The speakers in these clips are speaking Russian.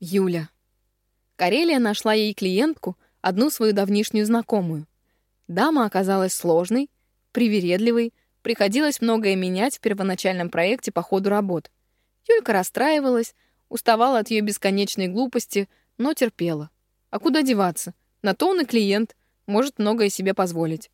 Юля. Карелия нашла ей клиентку, одну свою давнишнюю знакомую. Дама оказалась сложной, привередливой, приходилось многое менять в первоначальном проекте по ходу работ. Юлька расстраивалась, уставала от ее бесконечной глупости, но терпела. А куда деваться? На то он и клиент, может многое себе позволить.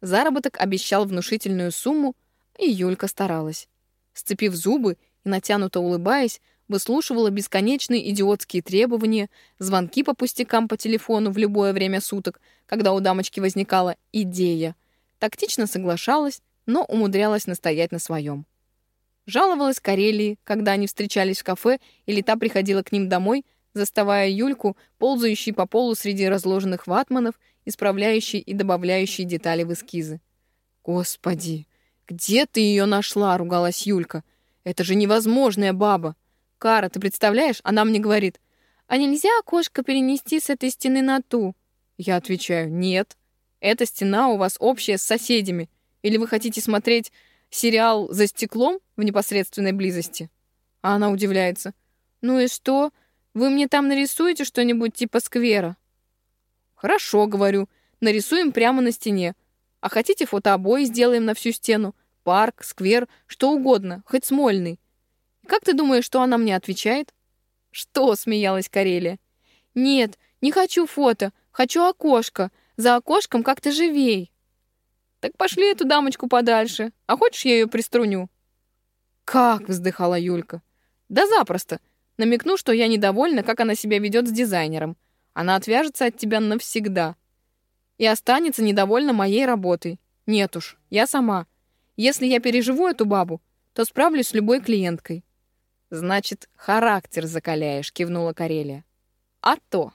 Заработок обещал внушительную сумму, и Юлька старалась. Сцепив зубы и натянуто улыбаясь, выслушивала бесконечные идиотские требования, звонки по пустякам по телефону в любое время суток, когда у дамочки возникала идея. Тактично соглашалась, но умудрялась настоять на своем. Жаловалась Карелии, когда они встречались в кафе, или та приходила к ним домой, заставая Юльку, ползающей по полу среди разложенных ватманов, исправляющей и добавляющей детали в эскизы. «Господи, где ты ее нашла?» — ругалась Юлька. «Это же невозможная баба! Кара, ты представляешь, она мне говорит, «А нельзя окошко перенести с этой стены на ту?» Я отвечаю, «Нет, эта стена у вас общая с соседями. Или вы хотите смотреть сериал «За стеклом» в непосредственной близости?» А она удивляется, «Ну и что? Вы мне там нарисуете что-нибудь типа сквера?» «Хорошо», — говорю, «нарисуем прямо на стене. А хотите фотообои сделаем на всю стену? Парк, сквер, что угодно, хоть смольный. Как ты думаешь, что она мне отвечает? Что, смеялась Карелия. Нет, не хочу фото, хочу окошко. За окошком как-то живей. Так пошли эту дамочку подальше. А хочешь, я ее приструню? Как, вздыхала Юлька. Да запросто. Намекну, что я недовольна, как она себя ведет с дизайнером. Она отвяжется от тебя навсегда. И останется недовольна моей работой. Нет уж, я сама. Если я переживу эту бабу, то справлюсь с любой клиенткой. Значит, характер закаляешь, кивнула Карелия. А то.